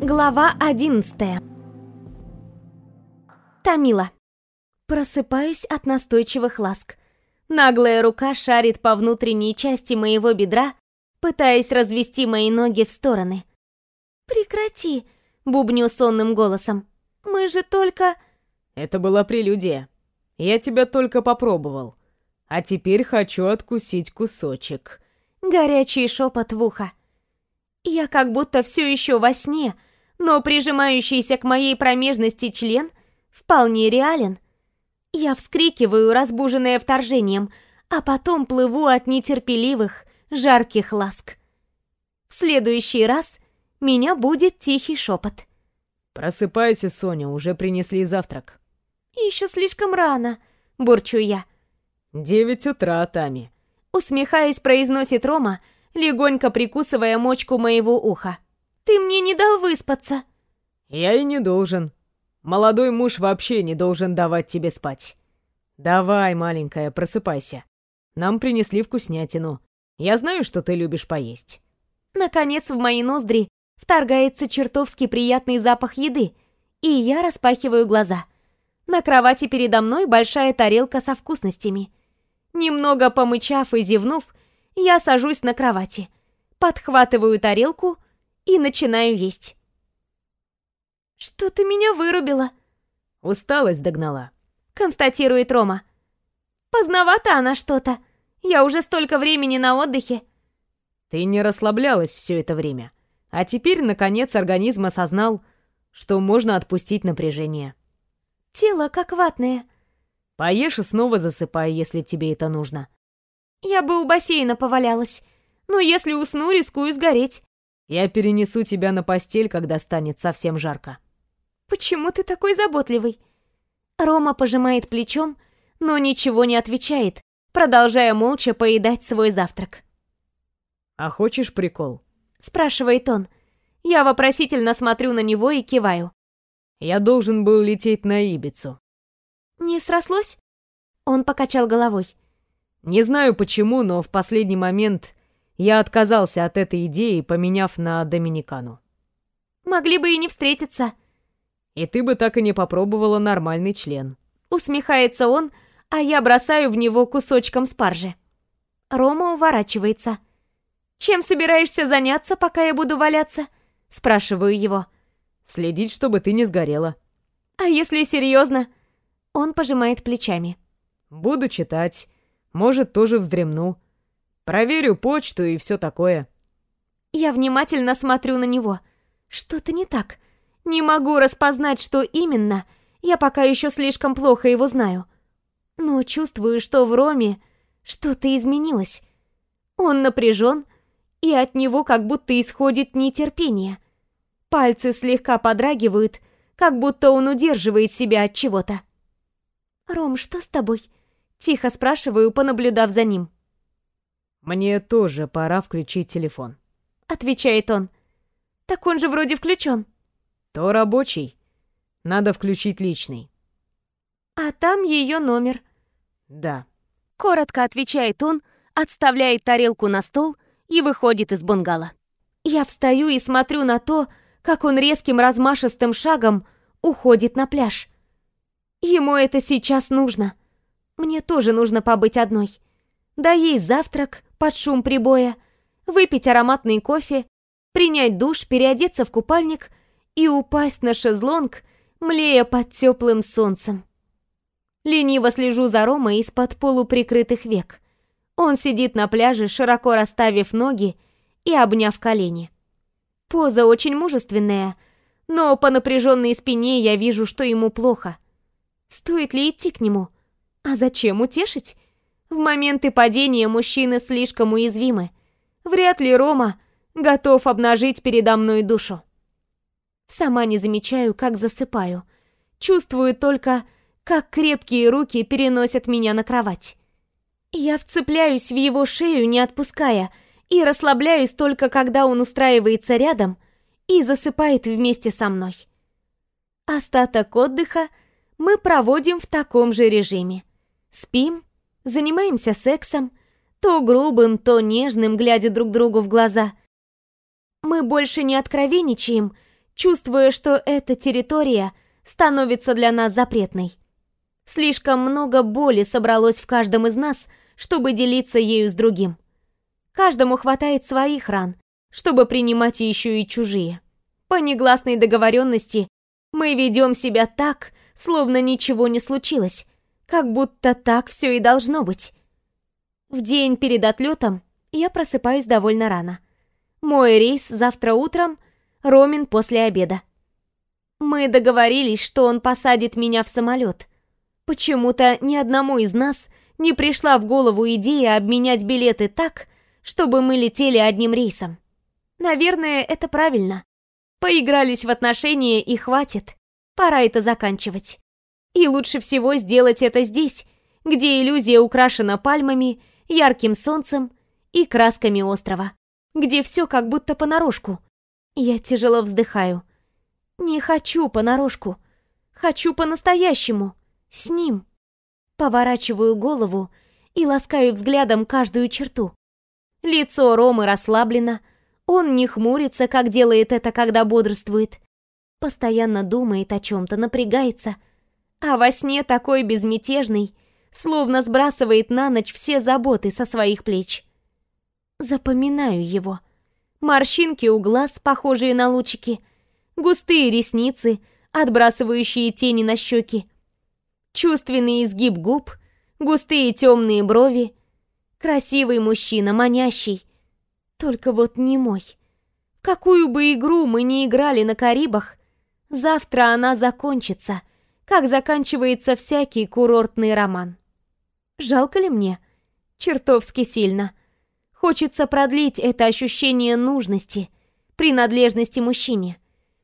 Глава одиннадцатая. Тамила. Просыпаюсь от настойчивых ласк. Наглая рука шарит по внутренней части моего бедра, пытаясь развести мои ноги в стороны. «Прекрати!» — бубню сонным голосом. «Мы же только...» «Это была прелюдия. Я тебя только попробовал. А теперь хочу откусить кусочек». Горячий шепот в ухо. Я как будто все еще во сне, но прижимающийся к моей промежности член вполне реален. Я вскрикиваю, разбуженная вторжением, а потом плыву от нетерпеливых, жарких ласк. В следующий раз меня будет тихий шепот. «Просыпайся, Соня, уже принесли завтрак». «Еще слишком рано», — бурчу я. «Девять утра, Тами». Усмехаясь, произносит Рома, легонько прикусывая мочку моего уха. «Ты мне не дал выспаться!» «Я и не должен. Молодой муж вообще не должен давать тебе спать. Давай, маленькая, просыпайся. Нам принесли вкуснятину. Я знаю, что ты любишь поесть». Наконец в мои ноздри вторгается чертовски приятный запах еды, и я распахиваю глаза. На кровати передо мной большая тарелка со вкусностями. Немного помычав и зевнув, я сажусь на кровати, подхватываю тарелку и начинаю есть. «Что ты меня вырубила?» «Усталость догнала», — констатирует Рома. «Поздновато она что-то. Я уже столько времени на отдыхе». «Ты не расслаблялась все это время, а теперь, наконец, организм осознал, что можно отпустить напряжение». «Тело как ватное». «Поешь и снова засыпай, если тебе это нужно». «Я бы у бассейна повалялась, но если усну, рискую сгореть». Я перенесу тебя на постель, когда станет совсем жарко. Почему ты такой заботливый? Рома пожимает плечом, но ничего не отвечает, продолжая молча поедать свой завтрак. А хочешь прикол? спрашивает он. Я вопросительно смотрю на него и киваю. Я должен был лететь на Ибицу. Не срослось? Он покачал головой. Не знаю почему, но в последний момент я отказался от этой идеи, поменяв на Доминикану. Могли бы и не встретиться. И ты бы так и не попробовала нормальный член. Усмехается он, а я бросаю в него кусочком спаржи. Рома уворачивается. «Чем собираешься заняться, пока я буду валяться?» Спрашиваю его. «Следить, чтобы ты не сгорела». «А если серьезно?» Он пожимает плечами. «Буду читать. Может, тоже вздремну. Проверю почту и все такое. Я внимательно смотрю на него. Что-то не так. Не могу распознать, что именно. Я пока еще слишком плохо его знаю. Но чувствую, что в Роме что-то изменилось. Он напряжен, и от него как будто исходит нетерпение. Пальцы слегка подрагивают, как будто он удерживает себя от чего-то. «Ром, что с тобой?» Тихо спрашиваю, понаблюдав за ним. «Мне тоже пора включить телефон», — отвечает он. «Так он же вроде включен». «То рабочий. Надо включить личный». «А там ее номер». «Да». Коротко отвечает он, отставляет тарелку на стол и выходит из бунгало. Я встаю и смотрю на то, как он резким размашистым шагом уходит на пляж. Ему это сейчас нужно. Мне тоже нужно побыть одной. Да есть завтрак, под шум прибоя, выпить ароматный кофе, принять душ, переодеться в купальник и упасть на шезлонг, млея под теплым солнцем. Лениво слежу за Ромой из-под полуприкрытых век. Он сидит на пляже, широко расставив ноги и обняв колени. Поза очень мужественная, но по напряженной спине я вижу, что ему плохо. Стоит ли идти к нему? А зачем утешить? В моменты падения мужчины слишком уязвимы. Вряд ли Рома готов обнажить передо мной душу. Сама не замечаю, как засыпаю. Чувствую только, как крепкие руки переносят меня на кровать. Я вцепляюсь в его шею, не отпуская, и расслабляюсь только, когда он устраивается рядом и засыпает вместе со мной. Остаток отдыха мы проводим в таком же режиме. Спим, занимаемся сексом, то грубым, то нежным, глядя друг другу в глаза. Мы больше не откровенничаем, чувствуя, что эта территория становится для нас запретной. Слишком много боли собралось в каждом из нас, чтобы делиться ею с другим. Каждому хватает своих ран, чтобы принимать еще и чужие. По негласной договоренности мы ведем себя так, словно ничего не случилось, как будто так все и должно быть. В день перед отлетом я просыпаюсь довольно рано. Мой рейс завтра утром, Ромин после обеда. Мы договорились, что он посадит меня в самолет. Почему-то ни одному из нас не пришла в голову идея обменять билеты так, чтобы мы летели одним рейсом. Наверное, это правильно. Поигрались в отношения и хватит. Пора это заканчивать. И лучше всего сделать это здесь, где иллюзия украшена пальмами, ярким солнцем и красками острова, где все как будто понарошку. Я тяжело вздыхаю. Не хочу понарошку. Хочу по-настоящему. С ним. Поворачиваю голову и ласкаю взглядом каждую черту. Лицо Ромы расслаблено, он не хмурится, как делает это, когда бодрствует. Постоянно думает о чем-то, напрягается. А во сне такой безмятежный, словно сбрасывает на ночь все заботы со своих плеч. Запоминаю его. Морщинки у глаз, похожие на лучики, густые ресницы, отбрасывающие тени на щеки, чувственный изгиб губ, густые темные брови, Красивый мужчина, манящий. Только вот не мой. Какую бы игру мы ни играли на Карибах, завтра она закончится, как заканчивается всякий курортный роман. Жалко ли мне? Чертовски сильно. Хочется продлить это ощущение нужности, принадлежности мужчине.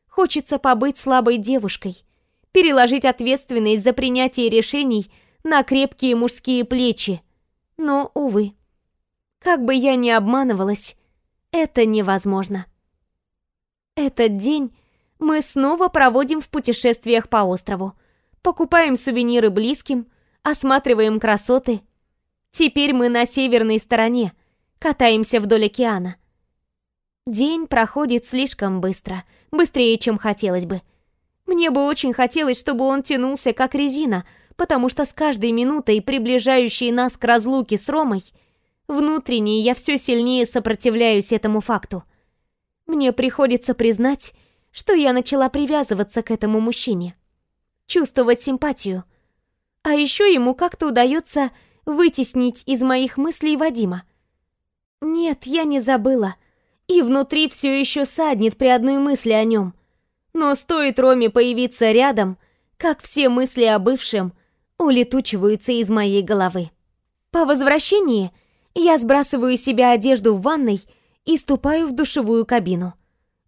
Хочется побыть слабой девушкой, переложить ответственность за принятие решений на крепкие мужские плечи, но, увы, как бы я ни обманывалась, это невозможно. Этот день мы снова проводим в путешествиях по острову. Покупаем сувениры близким, осматриваем красоты. Теперь мы на северной стороне, катаемся вдоль океана. День проходит слишком быстро, быстрее, чем хотелось бы. Мне бы очень хотелось, чтобы он тянулся, как резина — потому что с каждой минутой, приближающей нас к разлуке с Ромой, внутренне я все сильнее сопротивляюсь этому факту. Мне приходится признать, что я начала привязываться к этому мужчине, чувствовать симпатию. А еще ему как-то удается вытеснить из моих мыслей Вадима. Нет, я не забыла. И внутри все еще саднет при одной мысли о нем. Но стоит Роме появиться рядом, как все мысли о бывшем – улетучиваются из моей головы. По возвращении я сбрасываю себе одежду в ванной и ступаю в душевую кабину.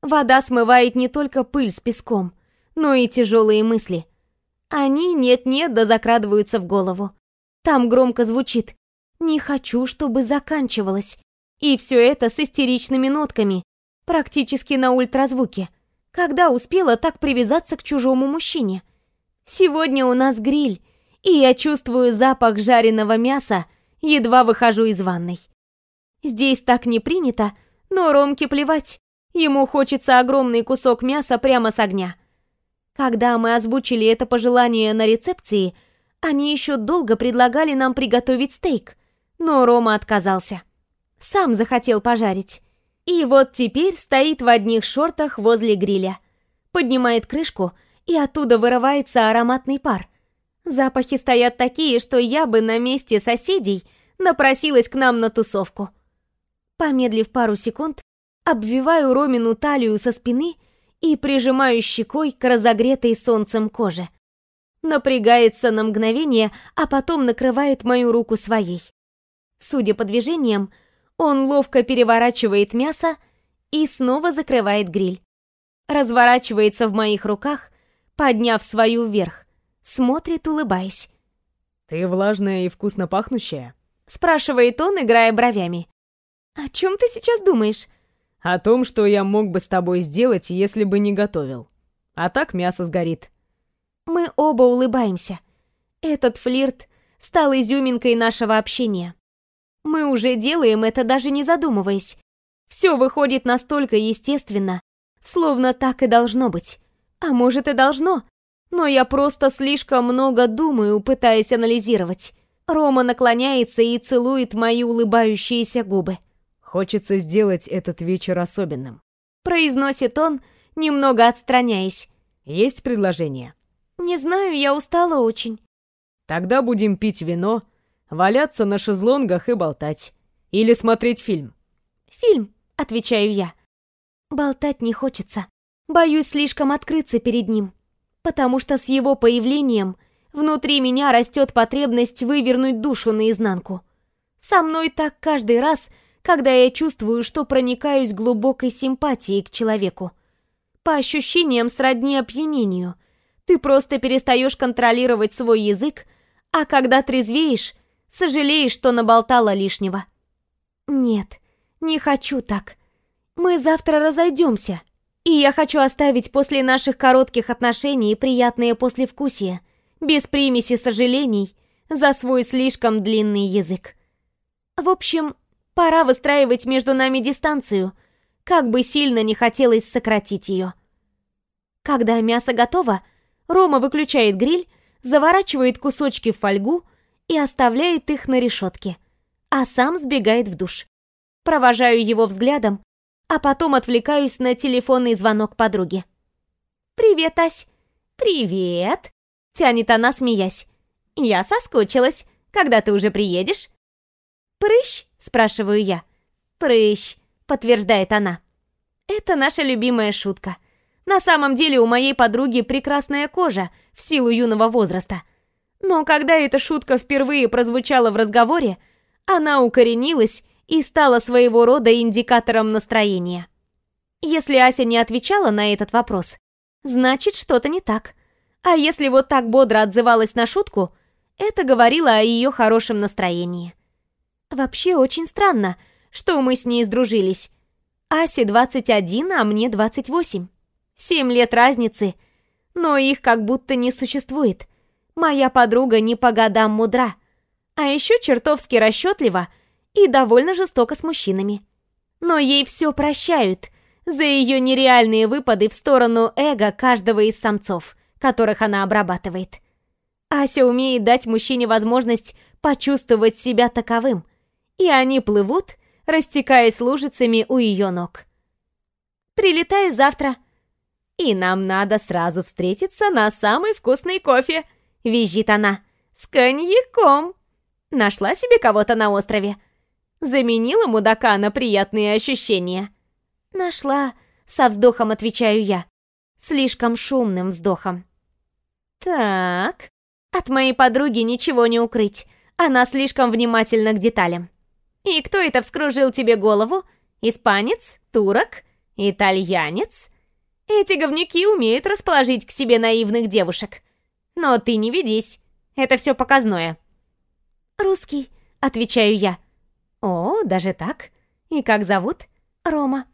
Вода смывает не только пыль с песком, но и тяжелые мысли. Они нет-нет да закрадываются в голову. Там громко звучит «Не хочу, чтобы заканчивалось». И все это с истеричными нотками, практически на ультразвуке. Когда успела так привязаться к чужому мужчине? Сегодня у нас гриль, и я чувствую запах жареного мяса, едва выхожу из ванной. Здесь так не принято, но Ромке плевать. Ему хочется огромный кусок мяса прямо с огня. Когда мы озвучили это пожелание на рецепции, они еще долго предлагали нам приготовить стейк, но Рома отказался. Сам захотел пожарить. И вот теперь стоит в одних шортах возле гриля. Поднимает крышку, и оттуда вырывается ароматный пар – Запахи стоят такие, что я бы на месте соседей напросилась к нам на тусовку. Помедлив пару секунд, обвиваю Ромину талию со спины и прижимаю щекой к разогретой солнцем коже. Напрягается на мгновение, а потом накрывает мою руку своей. Судя по движениям, он ловко переворачивает мясо и снова закрывает гриль. Разворачивается в моих руках, подняв свою вверх. Смотрит, улыбаясь. «Ты влажная и вкусно пахнущая?» Спрашивает он, играя бровями. «О чем ты сейчас думаешь?» «О том, что я мог бы с тобой сделать, если бы не готовил. А так мясо сгорит». Мы оба улыбаемся. Этот флирт стал изюминкой нашего общения. Мы уже делаем это, даже не задумываясь. Все выходит настолько естественно, Словно так и должно быть. А может и должно. Но я просто слишком много думаю, пытаясь анализировать. Рома наклоняется и целует мои улыбающиеся губы. «Хочется сделать этот вечер особенным», — произносит он, немного отстраняясь. «Есть предложение?» «Не знаю, я устала очень». «Тогда будем пить вино, валяться на шезлонгах и болтать. Или смотреть фильм». «Фильм», — отвечаю я. Болтать не хочется. Боюсь слишком открыться перед ним. Потому что с его появлением внутри меня растет потребность вывернуть душу наизнанку. Со мной так каждый раз, когда я чувствую, что проникаюсь глубокой симпатией к человеку. По ощущениям сродни опьянению. Ты просто перестаешь контролировать свой язык, а когда трезвеешь, сожалеешь, что наболтала лишнего. Нет, не хочу так. Мы завтра разойдемся, и я хочу оставить после наших коротких отношений приятные послевкусия, без примеси сожалений за свой слишком длинный язык. В общем, пора выстраивать между нами дистанцию, как бы сильно не хотелось сократить ее. Когда мясо готово, Рома выключает гриль, заворачивает кусочки в фольгу и оставляет их на решетке, а сам сбегает в душ. Провожаю его взглядом а потом отвлекаюсь на телефонный звонок подруги. «Привет, Ась!» «Привет!» — тянет она, смеясь. «Я соскучилась. Когда ты уже приедешь?» «Прыщ?» — спрашиваю я. «Прыщ», — подтверждает она. Это наша любимая шутка. На самом деле у моей подруги прекрасная кожа в силу юного возраста. Но когда эта шутка впервые прозвучала в разговоре, она укоренилась и стала своего рода индикатором настроения. Если Ася не отвечала на этот вопрос, значит, что-то не так. А если вот так бодро отзывалась на шутку, это говорило о ее хорошем настроении. Вообще очень странно, что мы с ней сдружились. Асе 21, а мне 28. Семь лет разницы, но их как будто не существует. Моя подруга не по годам мудра, а еще чертовски расчетлива и довольно жестоко с мужчинами. Но ей все прощают за ее нереальные выпады в сторону эго каждого из самцов, которых она обрабатывает. Ася умеет дать мужчине возможность почувствовать себя таковым, и они плывут, растекаясь лужицами у ее ног. «Прилетаю завтра», «И нам надо сразу встретиться на самый вкусный кофе», — визжит она. «С коньяком». Нашла себе кого-то на острове. Заменила мудака на приятные ощущения. Нашла, со вздохом отвечаю я. Слишком шумным вздохом. Так, от моей подруги ничего не укрыть. Она слишком внимательна к деталям. И кто это вскружил тебе голову? Испанец? Турок? Итальянец? Эти говнюки умеют расположить к себе наивных девушек. Но ты не ведись. Это все показное. «Русский», — отвечаю я. «О, даже так? И как зовут?» «Рома».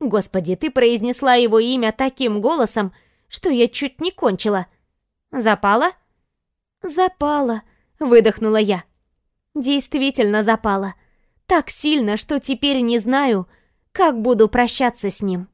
«Господи, ты произнесла его имя таким голосом, что я чуть не кончила. Запала?» «Запала», — выдохнула я. «Действительно запала. Так сильно, что теперь не знаю, как буду прощаться с ним».